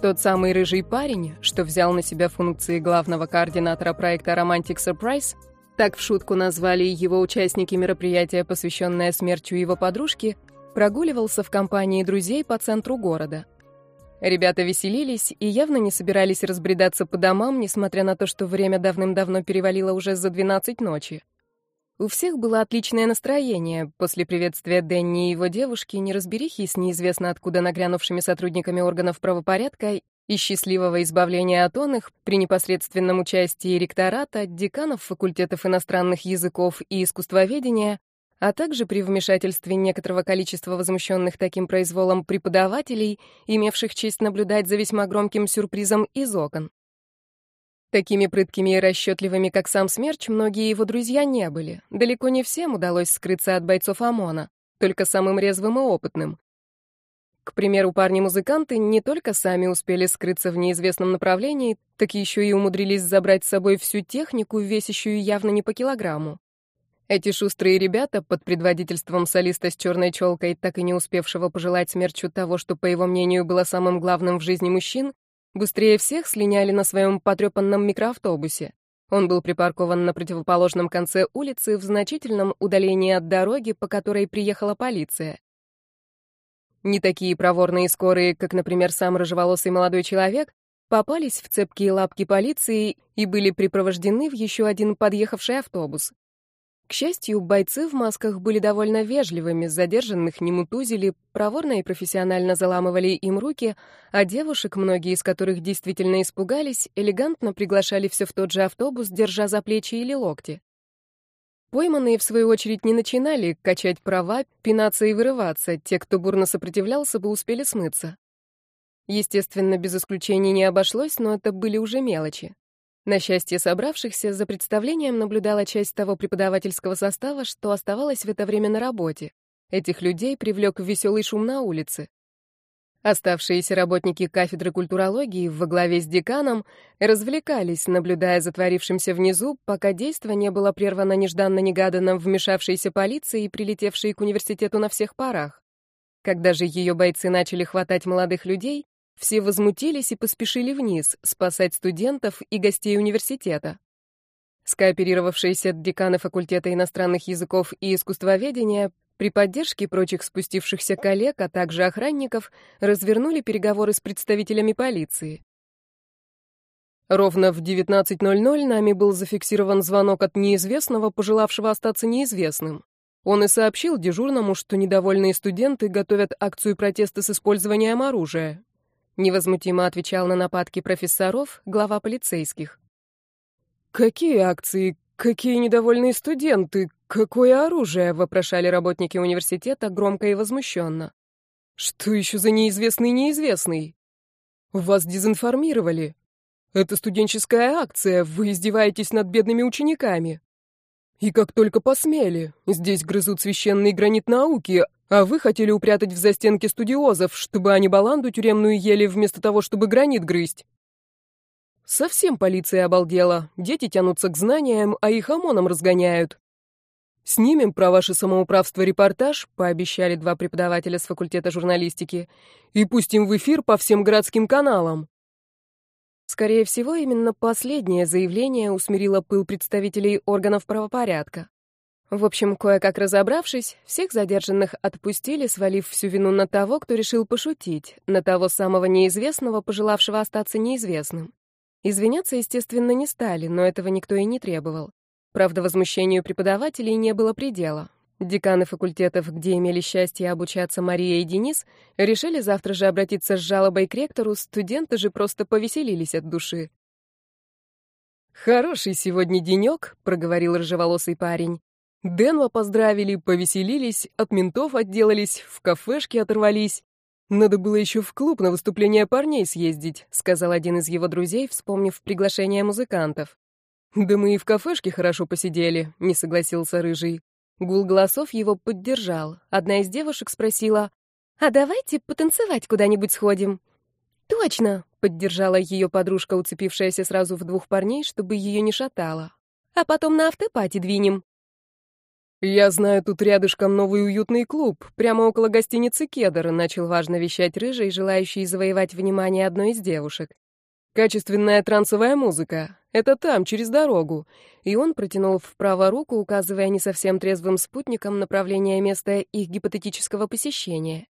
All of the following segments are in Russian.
Тот самый рыжий парень, что взял на себя функции главного координатора проекта Romantic Surprise, так в шутку назвали его участники мероприятия, посвященное смерти его подружки, прогуливался в компании друзей по центру города. Ребята веселились и явно не собирались разбредаться по домам, несмотря на то, что время давным-давно перевалило уже за 12 ночи. У всех было отличное настроение после приветствия Дэнни и его девушки, неразберихи с неизвестно откуда нагрянувшими сотрудниками органов правопорядка и счастливого избавления от он их при непосредственном участии ректората, деканов факультетов иностранных языков и искусствоведения, а также при вмешательстве некоторого количества возмущенных таким произволом преподавателей, имевших честь наблюдать за весьма громким сюрпризом из окон. Такими прыткими и расчетливыми, как сам Смерч, многие его друзья не были. Далеко не всем удалось скрыться от бойцов ОМОНа, только самым резвым и опытным. К примеру, парни-музыканты не только сами успели скрыться в неизвестном направлении, так еще и умудрились забрать с собой всю технику, весящую явно не по килограмму. Эти шустрые ребята под предводительством солиста с черной челкой, так и не успевшего пожелать смерчу того, что, по его мнению, было самым главным в жизни мужчин, Быстрее всех слиняли на своем потрепанном микроавтобусе. Он был припаркован на противоположном конце улицы в значительном удалении от дороги, по которой приехала полиция. Не такие проворные и скорые, как, например, сам рыжеволосый молодой человек, попались в цепкие лапки полиции и были припровождены в еще один подъехавший автобус. К счастью, бойцы в масках были довольно вежливыми, задержанных не мутузили, проворно и профессионально заламывали им руки, а девушек, многие из которых действительно испугались, элегантно приглашали все в тот же автобус, держа за плечи или локти. Пойманные, в свою очередь, не начинали качать права, пинаться и вырываться, те, кто бурно сопротивлялся, бы успели смыться. Естественно, без исключений не обошлось, но это были уже мелочи. На счастье собравшихся, за представлением наблюдала часть того преподавательского состава, что оставалось в это время на работе. Этих людей привлек веселый шум на улице. Оставшиеся работники кафедры культурологии во главе с деканом развлекались, наблюдая за творившимся внизу, пока действо не было прервано нежданно-негаданно вмешавшейся полицией прилетевшей к университету на всех парах. Когда же ее бойцы начали хватать молодых людей, все возмутились и поспешили вниз, спасать студентов и гостей университета. Скооперировавшиеся деканы факультета иностранных языков и искусствоведения при поддержке прочих спустившихся коллег, а также охранников, развернули переговоры с представителями полиции. Ровно в 19.00 нами был зафиксирован звонок от неизвестного, пожелавшего остаться неизвестным. Он и сообщил дежурному, что недовольные студенты готовят акцию протеста с использованием оружия. Невозмутимо отвечал на нападки профессоров глава полицейских. «Какие акции? Какие недовольные студенты? Какое оружие?» — вопрошали работники университета громко и возмущенно. «Что еще за неизвестный неизвестный? Вас дезинформировали. Это студенческая акция, вы издеваетесь над бедными учениками. И как только посмели, здесь грызут священный гранит науки, а вы хотели упрятать в застенки студиозов, чтобы они баланду тюремную ели вместо того, чтобы гранит грызть. Совсем полиция обалдела. Дети тянутся к знаниям, а их ОМОНом разгоняют. Снимем про ваше самоуправство репортаж, пообещали два преподавателя с факультета журналистики, и пустим в эфир по всем городским каналам. Скорее всего, именно последнее заявление усмирило пыл представителей органов правопорядка. В общем, кое-как разобравшись, всех задержанных отпустили, свалив всю вину на того, кто решил пошутить, на того самого неизвестного, пожелавшего остаться неизвестным. Извиняться, естественно, не стали, но этого никто и не требовал. Правда, возмущению преподавателей не было предела. Деканы факультетов, где имели счастье обучаться Мария и Денис, решили завтра же обратиться с жалобой к ректору, студенты же просто повеселились от души. «Хороший сегодня денек», — проговорил рыжеволосый парень. Денва поздравили, повеселились, от ментов отделались, в кафешке оторвались. Надо было еще в клуб на выступление парней съездить, сказал один из его друзей, вспомнив приглашение музыкантов. Да мы и в кафешке хорошо посидели, не согласился рыжий. Гул голосов его поддержал. Одна из девушек спросила: "А давайте потанцевать куда-нибудь сходим?" "Точно", поддержала ее подружка, уцепившаяся сразу в двух парней, чтобы ее не шатало. "А потом на автопати двинем". «Я знаю тут рядышком новый уютный клуб, прямо около гостиницы «Кедр», — начал важно вещать рыжий, желающий завоевать внимание одной из девушек. «Качественная трансовая музыка. Это там, через дорогу». И он протянул вправо руку, указывая не совсем трезвым спутникам направление места их гипотетического посещения.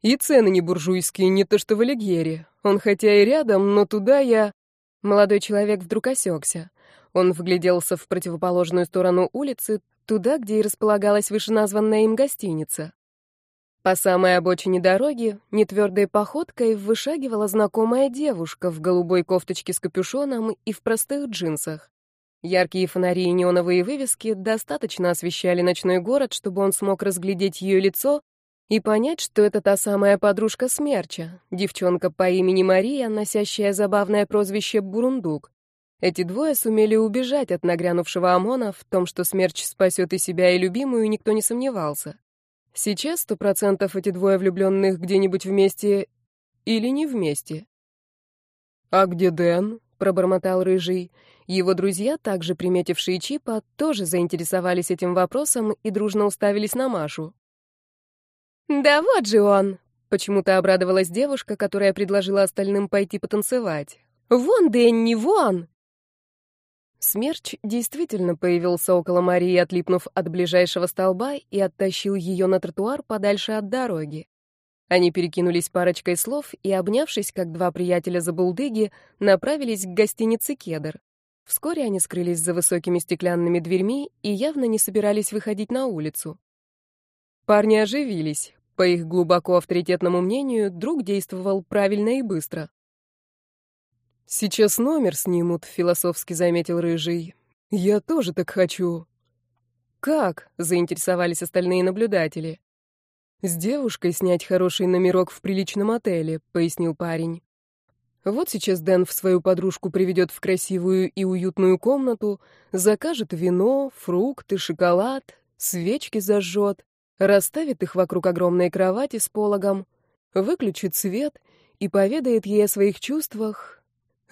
«И цены не буржуйские, не то что в Алигьере. Он хотя и рядом, но туда я...» Молодой человек вдруг осекся. Он вгляделся в противоположную сторону улицы, туда, где и располагалась вышеназванная им гостиница. По самой обочине дороги нетвердой походкой вышагивала знакомая девушка в голубой кофточке с капюшоном и в простых джинсах. Яркие фонари и неоновые вывески достаточно освещали ночной город, чтобы он смог разглядеть ее лицо и понять, что это та самая подружка Смерча, девчонка по имени Мария, носящая забавное прозвище Бурундук. Эти двое сумели убежать от нагрянувшего ОМОНа, в том, что Смерч спасет и себя, и любимую, никто не сомневался. Сейчас сто процентов эти двое влюбленных где-нибудь вместе или не вместе. «А где Дэн?» — пробормотал Рыжий. Его друзья, также приметившие Чипа, тоже заинтересовались этим вопросом и дружно уставились на Машу. «Да вот же он!» — почему-то обрадовалась девушка, которая предложила остальным пойти потанцевать. «Вон, Дэнни, вон!» Смерч действительно появился около Марии, отлипнув от ближайшего столба и оттащил ее на тротуар подальше от дороги. Они перекинулись парочкой слов и, обнявшись, как два приятеля за булдыги, направились к гостинице «Кедр». Вскоре они скрылись за высокими стеклянными дверьми и явно не собирались выходить на улицу. Парни оживились. По их глубоко авторитетному мнению, друг действовал правильно и быстро. «Сейчас номер снимут», — философски заметил Рыжий. «Я тоже так хочу». «Как?» — заинтересовались остальные наблюдатели. «С девушкой снять хороший номерок в приличном отеле», — пояснил парень. «Вот сейчас Дэн в свою подружку приведет в красивую и уютную комнату, закажет вино, фрукты, шоколад, свечки зажжет, расставит их вокруг огромной кровати с пологом, выключит свет и поведает ей о своих чувствах,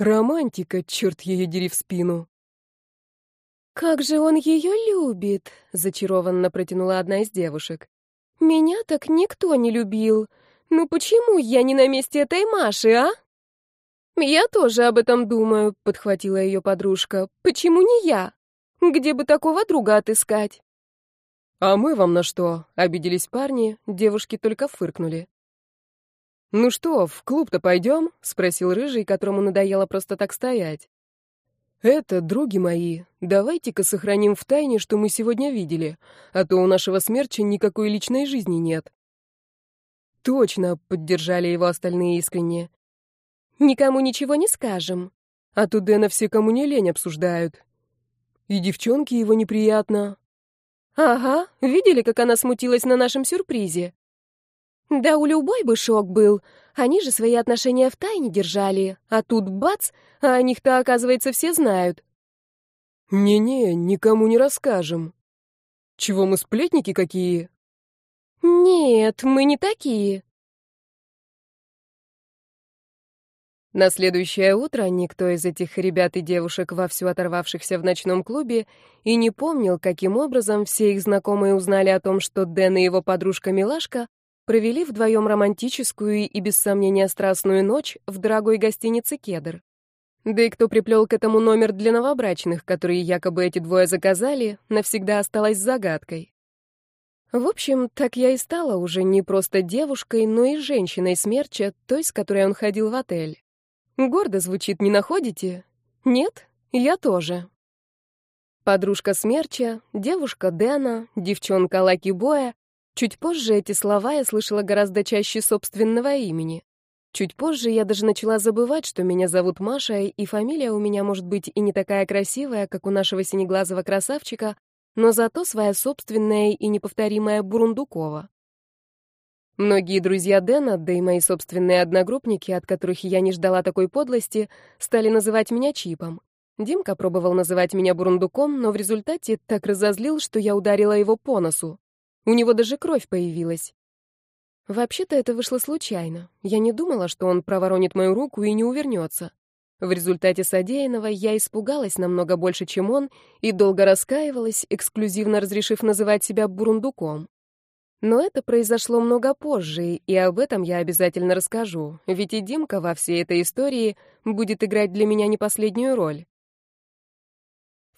Романтика, черт ее дери в спину. «Как же он ее любит!» — зачарованно протянула одна из девушек. «Меня так никто не любил. Ну почему я не на месте этой Маши, а?» «Я тоже об этом думаю», — подхватила ее подружка. «Почему не я? Где бы такого друга отыскать?» «А мы вам на что?» — обиделись парни, девушки только фыркнули. «Ну что, в клуб-то пойдем?» — спросил Рыжий, которому надоело просто так стоять. «Это, други мои, давайте-ка сохраним в тайне, что мы сегодня видели, а то у нашего смерча никакой личной жизни нет». «Точно», — поддержали его остальные искренне. «Никому ничего не скажем. А то Дэна все, кому не лень, обсуждают. И девчонке его неприятно». «Ага, видели, как она смутилась на нашем сюрпризе?» Да у любой бы шок был. Они же свои отношения в тайне держали, а тут бац, а о них-то, оказывается, все знают. Не-не, никому не расскажем. Чего мы сплетники какие? Нет, мы не такие. На следующее утро никто из этих ребят и девушек, вовсю оторвавшихся в ночном клубе, и не помнил, каким образом все их знакомые узнали о том, что Дэн и его подружка Милашка провели вдвоем романтическую и, без сомнения, страстную ночь в дорогой гостинице «Кедр». Да и кто приплел к этому номер для новобрачных, которые якобы эти двое заказали, навсегда осталась загадкой. В общем, так я и стала уже не просто девушкой, но и женщиной смерча, той, с которой он ходил в отель. Гордо звучит, не находите? Нет? Я тоже. Подружка смерча, девушка Дэна, девчонка Лаки Боя Чуть позже эти слова я слышала гораздо чаще собственного имени. Чуть позже я даже начала забывать, что меня зовут Маша, и фамилия у меня может быть и не такая красивая, как у нашего синеглазого красавчика, но зато своя собственная и неповторимая Бурундукова. Многие друзья Дэна, да и мои собственные одногруппники, от которых я не ждала такой подлости, стали называть меня Чипом. Димка пробовал называть меня Бурундуком, но в результате так разозлил, что я ударила его по носу. У него даже кровь появилась. Вообще-то это вышло случайно. Я не думала, что он проворонит мою руку и не увернется. В результате содеянного я испугалась намного больше, чем он, и долго раскаивалась, эксклюзивно разрешив называть себя бурундуком. Но это произошло много позже, и об этом я обязательно расскажу, ведь и Димка во всей этой истории будет играть для меня не последнюю роль.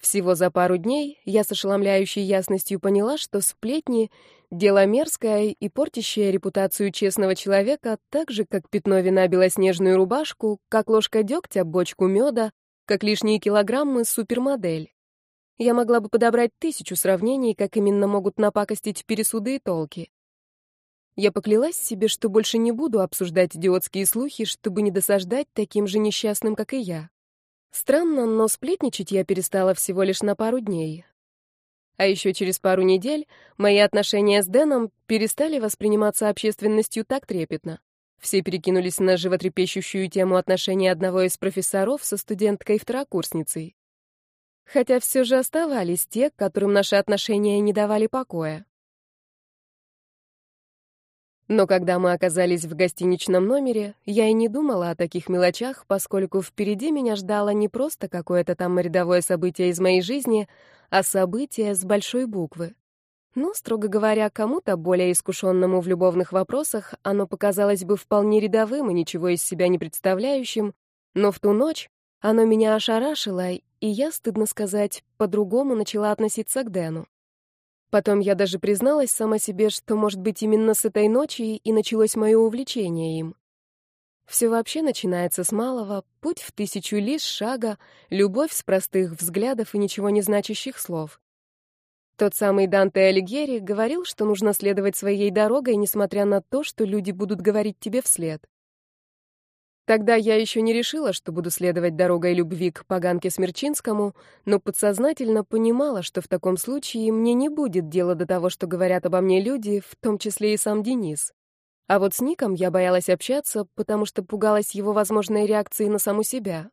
Всего за пару дней я с ошеломляющей ясностью поняла, что сплетни — дело мерзкое и портящее репутацию честного человека, так же, как пятно вина белоснежную рубашку, как ложка дегтя бочку меда, как лишние килограммы супермодель. Я могла бы подобрать тысячу сравнений, как именно могут напакостить пересуды и толки. Я поклялась себе, что больше не буду обсуждать идиотские слухи, чтобы не досаждать таким же несчастным, как и я. Странно, но сплетничать я перестала всего лишь на пару дней. А еще через пару недель мои отношения с Дэном перестали восприниматься общественностью так трепетно. Все перекинулись на животрепещущую тему отношений одного из профессоров со студенткой-второкурсницей. Хотя все же оставались те, которым наши отношения не давали покоя. Но когда мы оказались в гостиничном номере, я и не думала о таких мелочах, поскольку впереди меня ждало не просто какое-то там рядовое событие из моей жизни, а событие с большой буквы. Ну, строго говоря, кому-то более искушенному в любовных вопросах оно показалось бы вполне рядовым и ничего из себя не представляющим, но в ту ночь оно меня ошарашило, и я, стыдно сказать, по-другому начала относиться к Дэну. Потом я даже призналась сама себе, что, может быть, именно с этой ночи и началось мое увлечение им. Все вообще начинается с малого, путь в тысячу лишь шага, любовь с простых взглядов и ничего не значащих слов. Тот самый Данте Алигьери говорил, что нужно следовать своей дорогой, несмотря на то, что люди будут говорить тебе вслед. Тогда я еще не решила, что буду следовать дорогой любви к поганке Смерчинскому, но подсознательно понимала, что в таком случае мне не будет дела до того, что говорят обо мне люди, в том числе и сам Денис. А вот с Ником я боялась общаться, потому что пугалась его возможной реакции на саму себя.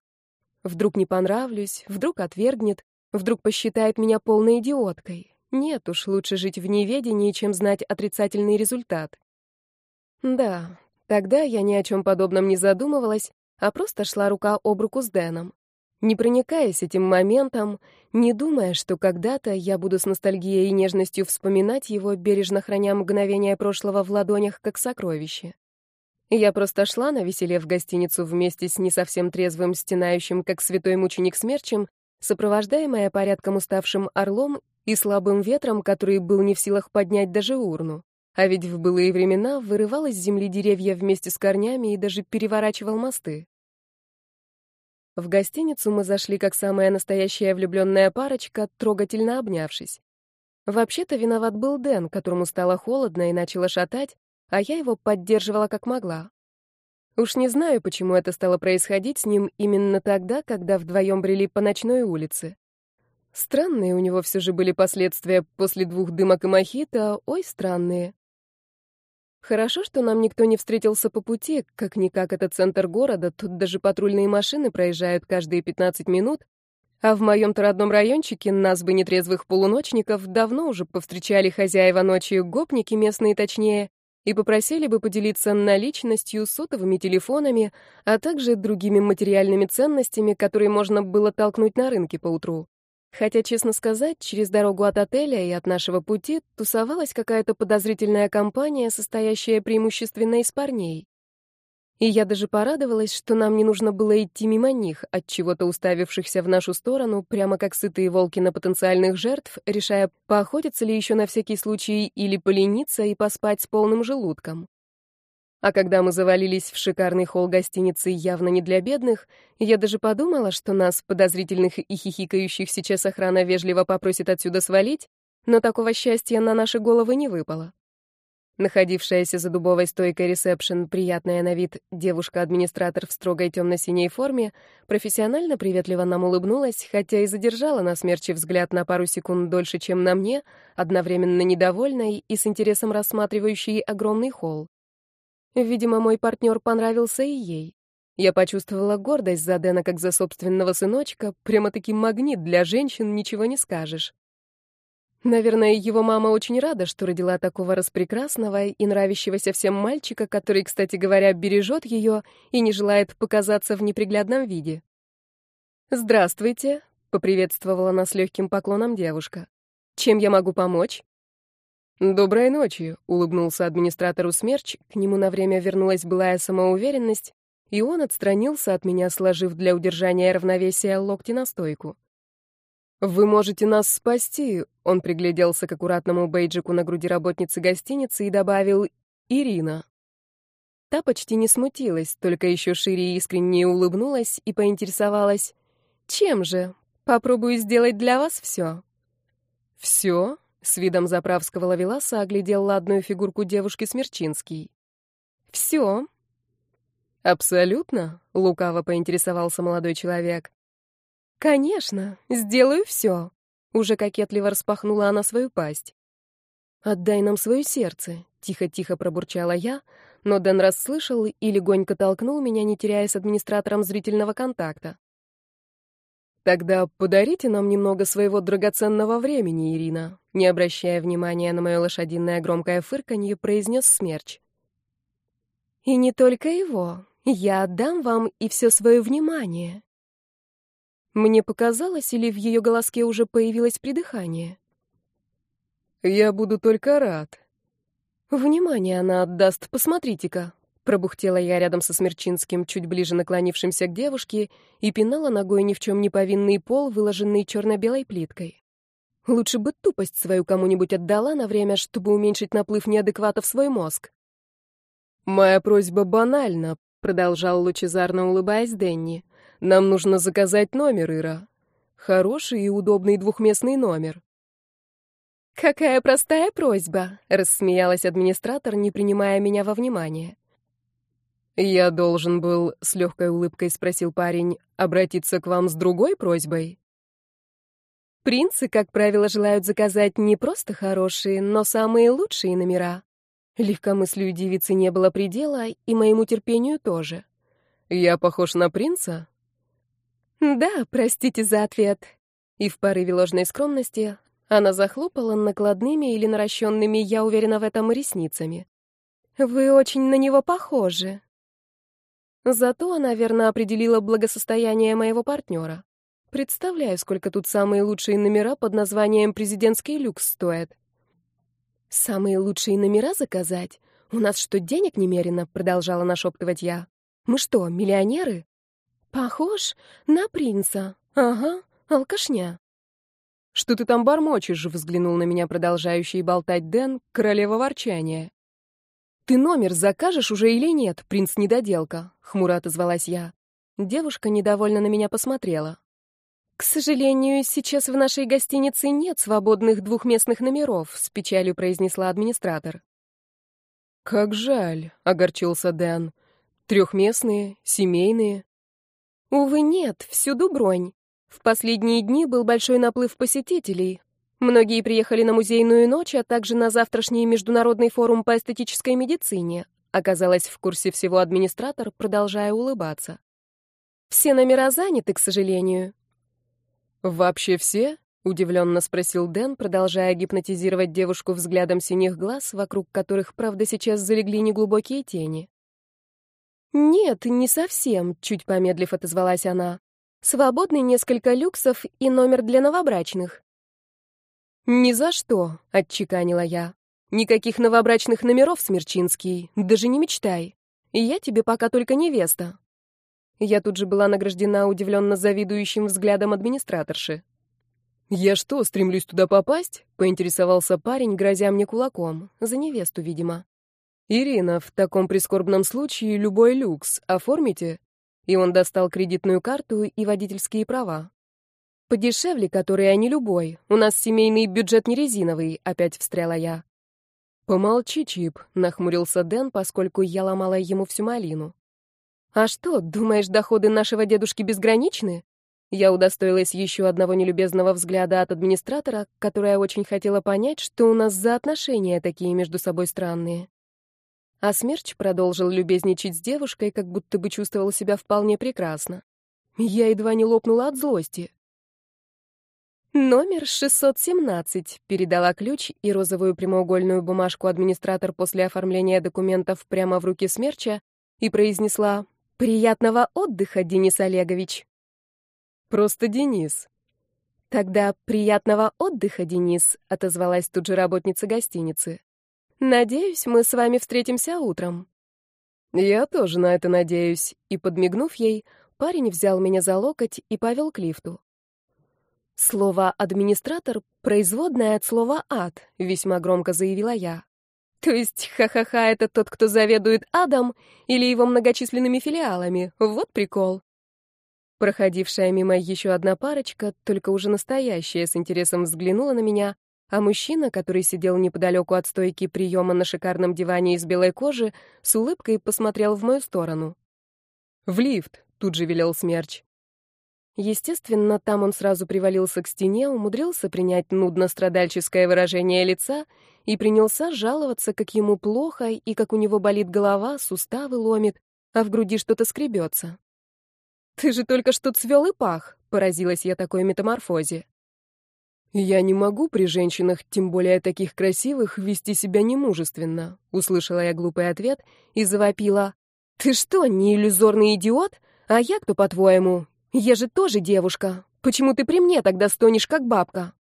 Вдруг не понравлюсь, вдруг отвергнет, вдруг посчитает меня полной идиоткой. Нет уж, лучше жить в неведении, чем знать отрицательный результат. Да, Тогда я ни о чем подобном не задумывалась, а просто шла рука об руку с Дэном. Не проникаясь этим моментом, не думая, что когда-то я буду с ностальгией и нежностью вспоминать его, бережно храня мгновения прошлого в ладонях, как сокровище. Я просто шла на веселе в гостиницу вместе с не совсем трезвым, стенающим, как святой мученик смерчем, сопровождаемая порядком уставшим орлом и слабым ветром, который был не в силах поднять даже урну. А ведь в былые времена вырывал из земли деревья вместе с корнями и даже переворачивал мосты. В гостиницу мы зашли как самая настоящая влюбленная парочка, трогательно обнявшись. Вообще-то виноват был Дэн, которому стало холодно и начало шатать, а я его поддерживала как могла. Уж не знаю, почему это стало происходить с ним именно тогда, когда вдвоем брели по ночной улице. Странные у него все же были последствия после двух дымок и мохито, ой, странные. Хорошо, что нам никто не встретился по пути, как-никак это центр города, тут даже патрульные машины проезжают каждые 15 минут, а в моем-то родном райончике нас бы нетрезвых полуночников давно уже повстречали хозяева ночью, гопники местные точнее, и попросили бы поделиться наличностью, сотовыми телефонами, а также другими материальными ценностями, которые можно было толкнуть на рынке поутру. Хотя, честно сказать, через дорогу от отеля и от нашего пути тусовалась какая-то подозрительная компания, состоящая преимущественно из парней. И я даже порадовалась, что нам не нужно было идти мимо них, от чего-то уставившихся в нашу сторону, прямо как сытые волки на потенциальных жертв, решая, поохотиться ли еще на всякий случай или полениться и поспать с полным желудком. А когда мы завалились в шикарный холл гостиницы явно не для бедных, я даже подумала, что нас, подозрительных и хихикающих, сейчас охрана вежливо попросит отсюда свалить, но такого счастья на наши головы не выпало. Находившаяся за дубовой стойкой ресепшн, приятная на вид девушка-администратор в строгой темно-синей форме, профессионально приветливо нам улыбнулась, хотя и задержала на смерчи взгляд на пару секунд дольше, чем на мне, одновременно недовольной и с интересом рассматривающей огромный холл. Видимо, мой партнер понравился и ей. Я почувствовала гордость за Дэна как за собственного сыночка, прямо-таки магнит для женщин, ничего не скажешь. Наверное, его мама очень рада, что родила такого распрекрасного и нравящегося всем мальчика, который, кстати говоря, бережет ее и не желает показаться в неприглядном виде. «Здравствуйте», — поприветствовала нас легким поклоном девушка. «Чем я могу помочь?» «Доброй ночи», — улыбнулся администратору Смерч, к нему на время вернулась былая самоуверенность, и он отстранился от меня, сложив для удержания равновесия локти на стойку. «Вы можете нас спасти», — он пригляделся к аккуратному бейджику на груди работницы гостиницы и добавил «Ирина». Та почти не смутилась, только еще шире и искренне улыбнулась и поинтересовалась «Чем же? Попробую сделать для вас все». «Все?» — с видом заправского ловеласа оглядел ладную фигурку девушки Смерчинский. «Все». «Абсолютно?» — лукаво поинтересовался молодой человек. «Конечно, сделаю все», — уже кокетливо распахнула она свою пасть. «Отдай нам свое сердце», — тихо-тихо пробурчала я, но Дэн расслышал и легонько толкнул меня, не теряя с администратором зрительного контакта. «Тогда подарите нам немного своего драгоценного времени, Ирина», не обращая внимания на мое лошадиное громкое фырканье, произнес Смерч. «И не только его. Я отдам вам и все свое внимание», мне показалось, или в ее голоске уже появилось придыхание? «Я буду только рад». «Внимание она отдаст, посмотрите-ка», — пробухтела я рядом со Смерчинским, чуть ближе наклонившимся к девушке, и пинала ногой ни в чем не повинный пол, выложенный черно-белой плиткой. Лучше бы тупость свою кому-нибудь отдала на время, чтобы уменьшить наплыв неадеквата в свой мозг. «Моя просьба банальна», — продолжал лучезарно улыбаясь Денни. Нам нужно заказать номер, Ира. Хороший и удобный двухместный номер. Какая простая просьба, рассмеялась администратор, не принимая меня во внимание. Я должен был, с легкой улыбкой спросил парень, обратиться к вам с другой просьбой. Принцы, как правило, желают заказать не просто хорошие, но самые лучшие номера. Легкомыслию девицы не было предела, и моему терпению тоже. Я похож на принца? «Да, простите за ответ». И в порыве ложной скромности она захлопала накладными или наращенными, я уверена в этом, ресницами. «Вы очень на него похожи». Зато она верно определила благосостояние моего партнера. Представляю, сколько тут самые лучшие номера под названием «Президентский люкс» стоят. «Самые лучшие номера заказать? У нас что, денег немерено?» — продолжала нашептывать я. «Мы что, миллионеры?» «Похож на принца. Ага, алкашня». «Что ты там бормочешь?» — взглянул на меня продолжающий болтать Дэн, королева ворчания. «Ты номер закажешь уже или нет, принц-недоделка?» — хмуро отозвалась я. Девушка недовольно на меня посмотрела. «К сожалению, сейчас в нашей гостинице нет свободных двухместных номеров», — с печалью произнесла администратор. «Как жаль», — огорчился Дэн. «Трехместные, семейные». Увы, нет, всюду бронь. В последние дни был большой наплыв посетителей. Многие приехали на музейную ночь, а также на завтрашний международный форум по эстетической медицине. Оказалась в курсе всего администратор, продолжая улыбаться. Все номера заняты, к сожалению. Вообще все? удивленно спросил Дэн, продолжая гипнотизировать девушку взглядом синих глаз, вокруг которых, правда, сейчас залегли неглубокие тени. «Нет, не совсем», — чуть помедлив отозвалась она. «Свободны несколько люксов и номер для новобрачных». «Ни за что», — отчеканила я. «Никаких новобрачных номеров, Смерчинский, даже не мечтай. Я тебе пока только невеста». Я тут же была награждена удивленно завидующим взглядом администраторши. «Я что, стремлюсь туда попасть?» — поинтересовался парень, грозя мне кулаком. За невесту, видимо. «Ирина, в таком прискорбном случае любой люкс. Оформите?» И он достал кредитную карту и водительские права. «Подешевле, которые, а не любой. У нас семейный бюджет не резиновый», — опять встряла я. «Помолчи, Чип», — нахмурился Дэн, поскольку я ломала ему всю малину. «А что, думаешь, доходы нашего дедушки безграничны?» Я удостоилась еще одного нелюбезного взгляда от администратора, которая очень хотела понять, что у нас за отношения такие между собой странные. А Смерч продолжил любезничать с девушкой, как будто бы чувствовал себя вполне прекрасно. Я едва не лопнула от злости. «Номер 617», — передала ключ и розовую прямоугольную бумажку администратор после оформления документов прямо в руки Смерча и произнесла «Приятного отдыха, Денис Олегович». Просто Денис. Тогда приятного отдыха, Денис, отозвалась тут же работница гостиницы. Надеюсь, мы с вами встретимся утром. Я тоже на это надеюсь, и подмигнув ей, парень взял меня за локоть и повел к лифту. Слово администратор производное от слова ад, весьма громко заявила я. То есть ха-ха-ха это тот, кто заведует адом или его многочисленными филиалами. Вот прикол. Проходившая мимо еще одна парочка, только уже настоящая, с интересом взглянула на меня, а мужчина, который сидел неподалеку от стойки приема на шикарном диване из белой кожи, с улыбкой посмотрел в мою сторону. «В лифт!» — тут же велел Смерч. Естественно, там он сразу привалился к стене, умудрился принять нудно-страдальческое выражение лица и принялся жаловаться, как ему плохо и как у него болит голова, суставы ломит, а в груди что-то скребется. «Ты же только что цвел и пах», — поразилась я такой метаморфозе. «Я не могу при женщинах, тем более таких красивых, вести себя немужественно», — услышала я глупый ответ и завопила. «Ты что, не иллюзорный идиот? А я кто, по-твоему? Я же тоже девушка. Почему ты при мне тогда стонешь, как бабка?»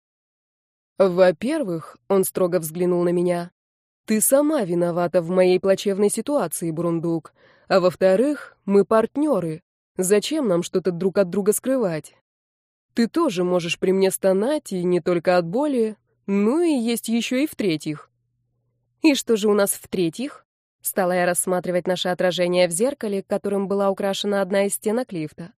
«Во-первых», — он строго взглянул на меня, — «ты сама виновата в моей плачевной ситуации, Брундук. А во-вторых, мы партнеры. Зачем нам что-то друг от друга скрывать? Ты тоже можешь при мне стонать, и не только от боли. Ну и есть еще и в-третьих. И что же у нас в-третьих? Стала я рассматривать наше отражение в зеркале, которым была украшена одна из стенок лифта.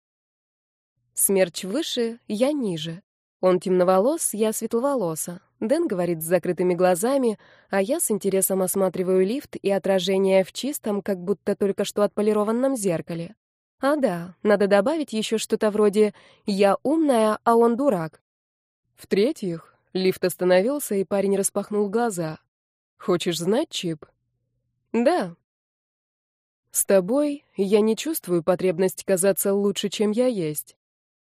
Смерч выше, я ниже. Он темноволос, я светловолоса. Дэн говорит с закрытыми глазами, а я с интересом осматриваю лифт и отражение в чистом, как будто только что отполированном зеркале. А да, надо добавить еще что-то вроде «я умная, а он дурак». В-третьих, лифт остановился, и парень распахнул глаза. «Хочешь знать, Чип?» «Да». «С тобой я не чувствую потребность казаться лучше, чем я есть».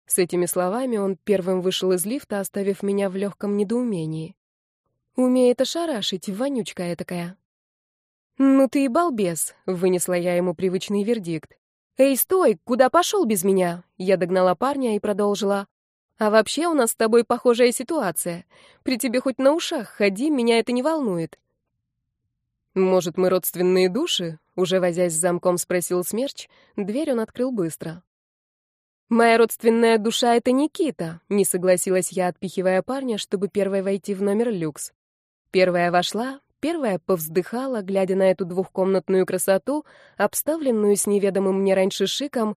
С этими словами он первым вышел из лифта, оставив меня в легком недоумении. «Умеет ошарашить, вонючка такая». «Ну ты и балбес», — вынесла я ему привычный вердикт. «Эй, стой! Куда пошел без меня?» Я догнала парня и продолжила. «А вообще у нас с тобой похожая ситуация. При тебе хоть на ушах ходи, меня это не волнует». «Может, мы родственные души?» Уже возясь с замком, спросил Смерч. Дверь он открыл быстро. «Моя родственная душа — это Никита», — не согласилась я, отпихивая парня, чтобы первой войти в номер люкс. Первая вошла, Первая повздыхала, глядя на эту двухкомнатную красоту, обставленную с неведомым мне раньше шиком,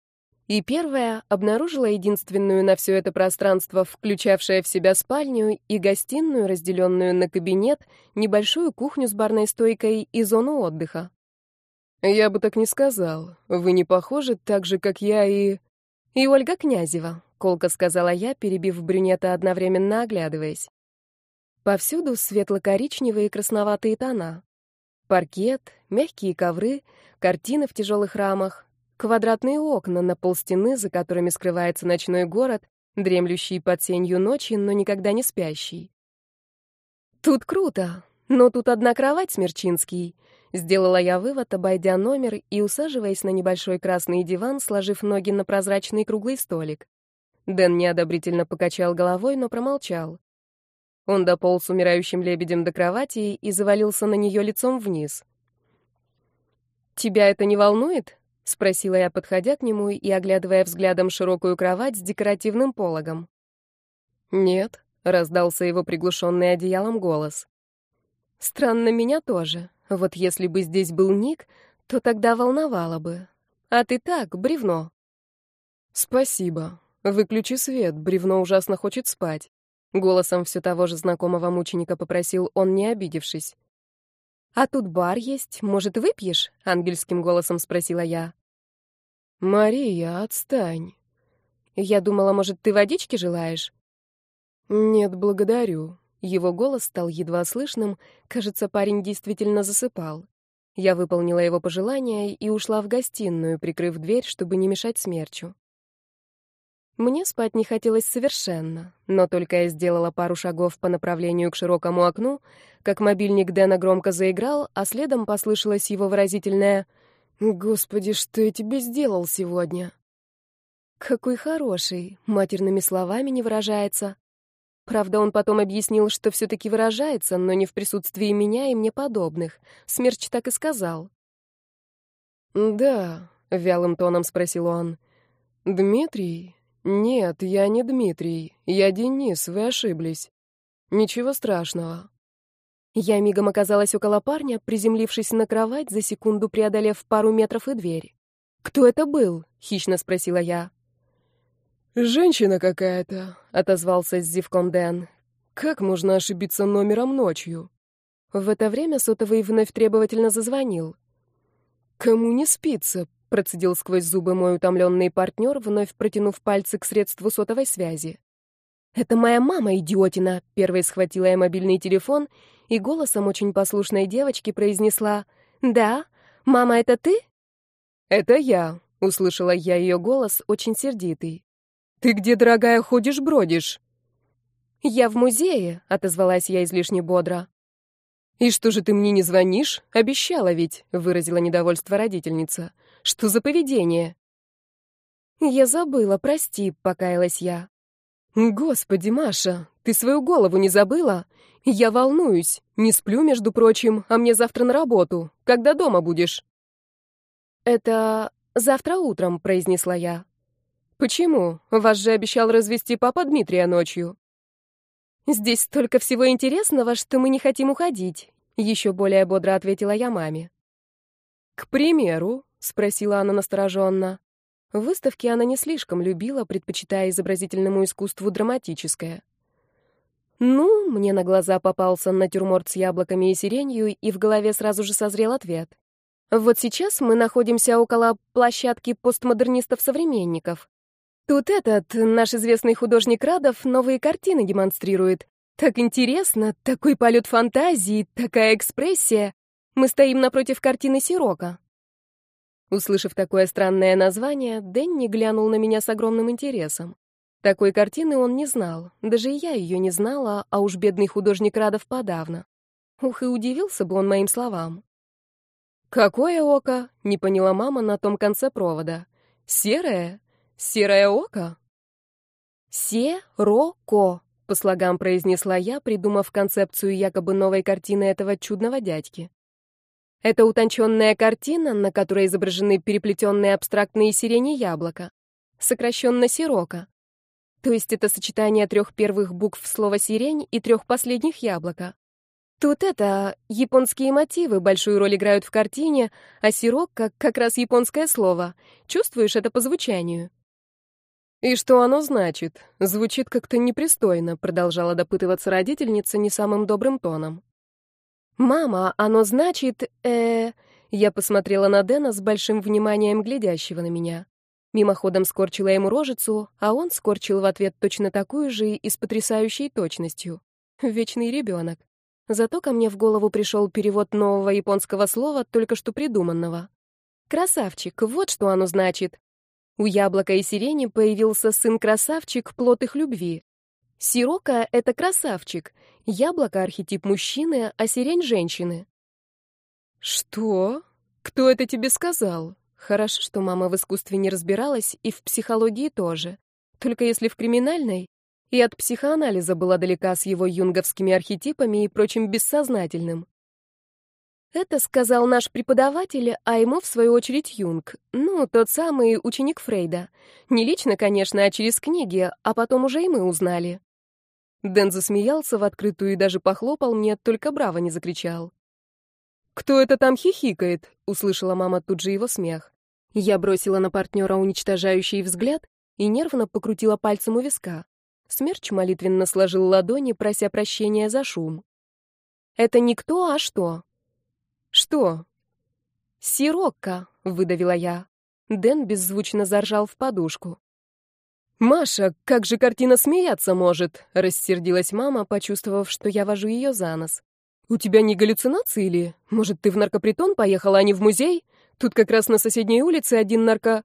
и первая обнаружила единственную на все это пространство, включавшее в себя спальню и гостиную, разделенную на кабинет, небольшую кухню с барной стойкой и зону отдыха. «Я бы так не сказал. Вы не похожи так же, как я и...» «И Ольга Князева», — колко сказала я, перебив брюнета, одновременно оглядываясь. Повсюду светло-коричневые и красноватые тона. Паркет, мягкие ковры, картины в тяжелых рамах, квадратные окна на полстены, за которыми скрывается ночной город, дремлющий под сенью ночи, но никогда не спящий. Тут круто, но тут одна кровать, Смерчинский. Сделала я вывод, обойдя номер и усаживаясь на небольшой красный диван, сложив ноги на прозрачный круглый столик. Дэн неодобрительно покачал головой, но промолчал. Он дополз умирающим лебедем до кровати и завалился на нее лицом вниз. «Тебя это не волнует?» — спросила я, подходя к нему и оглядывая взглядом широкую кровать с декоративным пологом. «Нет», — раздался его приглушенный одеялом голос. «Странно меня тоже. Вот если бы здесь был Ник, то тогда волновало бы. А ты так, бревно». «Спасибо. Выключи свет, бревно ужасно хочет спать». Голосом все того же знакомого мученика попросил он, не обидевшись. «А тут бар есть, может, выпьешь?» — ангельским голосом спросила я. «Мария, отстань». «Я думала, может, ты водички желаешь?» «Нет, благодарю». Его голос стал едва слышным, кажется, парень действительно засыпал. Я выполнила его пожелание и ушла в гостиную, прикрыв дверь, чтобы не мешать смерчу. Мне спать не хотелось совершенно, но только я сделала пару шагов по направлению к широкому окну, как мобильник Дэна громко заиграл, а следом послышалось его выразительное «Господи, что я тебе сделал сегодня?» Какой хороший, матерными словами не выражается. Правда, он потом объяснил, что все-таки выражается, но не в присутствии меня и мне подобных. Смерч так и сказал. «Да», — вялым тоном спросил он. «Дмитрий? Нет, я не Дмитрий. Я Денис, вы ошиблись. Ничего страшного». Я мигом оказалась около парня, приземлившись на кровать, за секунду преодолев пару метров и дверь. «Кто это был?» — хищно спросила я. «Женщина какая-то», — отозвался с зевком Дэн. «Как можно ошибиться номером ночью?» В это время сотовый вновь требовательно зазвонил. «Кому не спится?» — процедил сквозь зубы мой утомленный партнер, вновь протянув пальцы к средству сотовой связи. «Это моя мама, идиотина!» — первой схватила я мобильный телефон и голосом очень послушной девочки произнесла «Да? Мама, это ты?» «Это я», — услышала я ее голос, очень сердитый. «Ты где, дорогая, ходишь-бродишь?» «Я в музее», — отозвалась я излишне бодро. «И что же ты мне не звонишь? Обещала ведь», — выразила недовольство родительница. «Что за поведение?» «Я забыла, прости», — покаялась я. «Господи, Маша, ты свою голову не забыла? Я волнуюсь. Не сплю, между прочим, а мне завтра на работу. Когда дома будешь?» «Это завтра утром», — произнесла я. «Почему? Вас же обещал развести папа Дмитрия ночью». «Здесь столько всего интересного, что мы не хотим уходить», — еще более бодро ответила я маме. «К примеру?» — спросила она настороженно. Выставки она не слишком любила, предпочитая изобразительному искусству драматическое. Ну, мне на глаза попался натюрморт с яблоками и сиренью, и в голове сразу же созрел ответ. Вот сейчас мы находимся около площадки постмодернистов-современников. Тут этот, наш известный художник Радов, новые картины демонстрирует. Так интересно, такой полет фантазии, такая экспрессия. Мы стоим напротив картины Сирока. Услышав такое странное название, Дэнни глянул на меня с огромным интересом. Такой картины он не знал, даже я ее не знала, а уж бедный художник Радов подавно. Ух, и удивился бы он моим словам. «Какое око?» — не поняла мама на том конце провода. «Серое? Серое око?» «Се-ро-ко», — по слогам произнесла я, придумав концепцию якобы новой картины этого чудного дядьки. Это утонченная картина, на которой изображены переплетенные абстрактные сирени яблока, сокращенно сирока. То есть это сочетание трех первых букв слова «сирень» и трех последних яблока. Тут это, японские мотивы большую роль играют в картине, а сирок как как раз японское слово. Чувствуешь это по звучанию? «И что оно значит? Звучит как-то непристойно», — продолжала допытываться родительница не самым добрым тоном. «Мама, оно значит, э...» Я посмотрела на Дэна с большим вниманием глядящего на меня. Мимоходом скорчила ему рожицу, а он скорчил в ответ точно такую же и с потрясающей точностью. Вечный ребенок. Зато ко мне в голову пришел перевод нового японского слова, только что придуманного. «Красавчик, вот что оно значит». У яблока и сирени появился сын-красавчик, плод их любви. Сирока — это красавчик, яблоко — архетип мужчины, а сирень — женщины. «Что? Кто это тебе сказал?» Хорошо, что мама в искусстве не разбиралась, и в психологии тоже. Только если в криминальной, и от психоанализа была далека с его юнговскими архетипами и прочим бессознательным. Это сказал наш преподаватель, а ему, в свою очередь, Юнг. Ну, тот самый ученик Фрейда. Не лично, конечно, а через книги, а потом уже и мы узнали. Дэн засмеялся в открытую и даже похлопал мне, только браво не закричал. «Кто это там хихикает?» — услышала мама тут же его смех. Я бросила на партнера уничтожающий взгляд и нервно покрутила пальцем у виска. Смерч молитвенно сложил ладони, прося прощения за шум. «Это не кто, а что?» «Что?» «Сирокко», — выдавила я. Дэн беззвучно заржал в подушку. «Маша, как же картина смеяться может?» — рассердилась мама, почувствовав, что я вожу ее за нос. «У тебя не галлюцинации или? Может, ты в наркопритон поехала, а не в музей? Тут как раз на соседней улице один нарко...»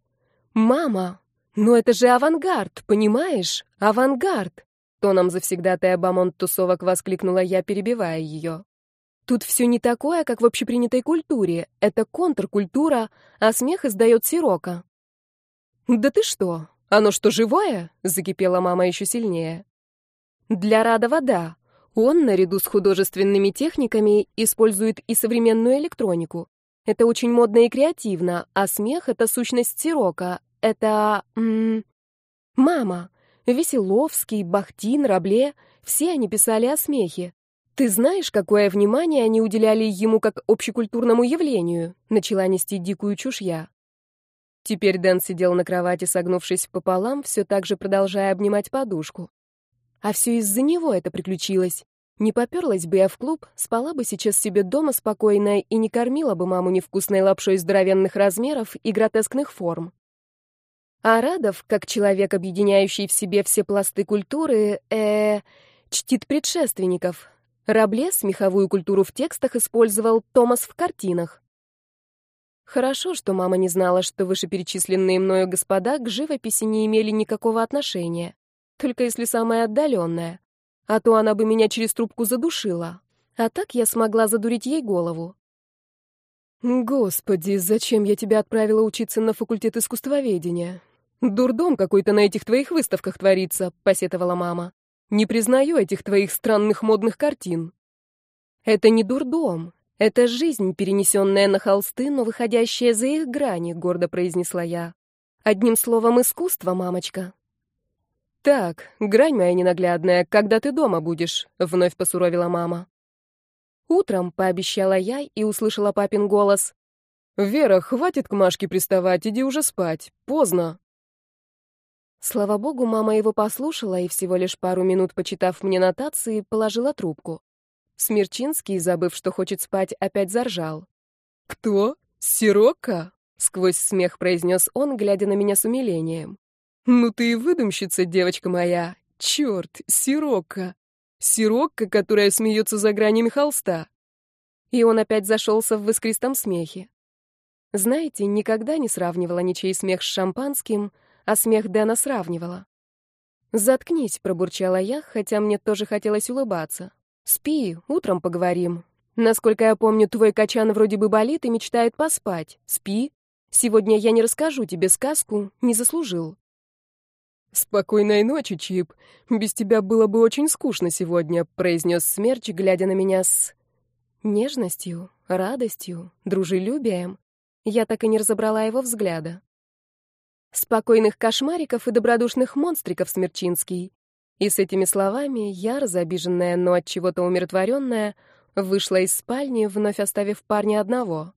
«Мама, «Но это же авангард, понимаешь? Авангард!» Тоном завсегдатая бамонт тусовок воскликнула я, перебивая ее. «Тут все не такое, как в общепринятой культуре. Это контркультура, а смех издает сирока». «Да ты что? Оно что, живое?» — закипела мама еще сильнее. «Для Радова — да. Он, наряду с художественными техниками, использует и современную электронику. Это очень модно и креативно, а смех — это сущность сирока. Это... М -м, мама. Веселовский, Бахтин, Рабле — все они писали о смехе. Ты знаешь, какое внимание они уделяли ему как общекультурному явлению?» — начала нести дикую чушь я. Теперь Дэн сидел на кровати, согнувшись пополам, все так же продолжая обнимать подушку. А все из-за него это приключилось. Не поперлась бы я в клуб, спала бы сейчас себе дома спокойно и не кормила бы маму невкусной лапшой здоровенных размеров и гротескных форм. А Радов, как человек, объединяющий в себе все пласты культуры, э, чтит предшественников. Рабле смеховую культуру в текстах использовал, Томас в картинах. Хорошо, что мама не знала, что вышеперечисленные мною господа к живописи не имели никакого отношения, только если самое отдаленное. А то она бы меня через трубку задушила. А так я смогла задурить ей голову. «Господи, зачем я тебя отправила учиться на факультет искусствоведения? Дурдом какой-то на этих твоих выставках творится», — посетовала мама. «Не признаю этих твоих странных модных картин». «Это не дурдом. «Это жизнь, перенесенная на холсты, но выходящая за их грани», — гордо произнесла я. «Одним словом, искусство, мамочка». «Так, грань моя ненаглядная, когда ты дома будешь?» — вновь посуровила мама. «Утром», — пообещала я и услышала папин голос. «Вера, хватит к Машке приставать, иди уже спать. Поздно». Слава богу, мама его послушала и всего лишь пару минут, почитав мне нотации, положила трубку. Смерчинский, забыв, что хочет спать, опять заржал. «Кто? Сирока?» — сквозь смех произнес он, глядя на меня с умилением. «Ну ты и выдумщица, девочка моя! Черт, Сирока! Сирокка, которая смеется за гранями холста!» И он опять зашелся в воскристом смехе. Знаете, никогда не сравнивала ничей смех с шампанским, а смех Дэна сравнивала. «Заткнись», — пробурчала я, хотя мне тоже хотелось улыбаться. «Спи, утром поговорим. Насколько я помню, твой качан вроде бы болит и мечтает поспать. Спи. Сегодня я не расскажу тебе сказку, не заслужил». «Спокойной ночи, Чип. Без тебя было бы очень скучно сегодня», — произнес Смерч, глядя на меня с... нежностью, радостью, дружелюбием. Я так и не разобрала его взгляда. Спокойных кошмариков и добродушных монстриков, Смерчинский. И с этими словами я, разобиженная, но от чего-то умиротворенная, вышла из спальни, вновь оставив парня одного.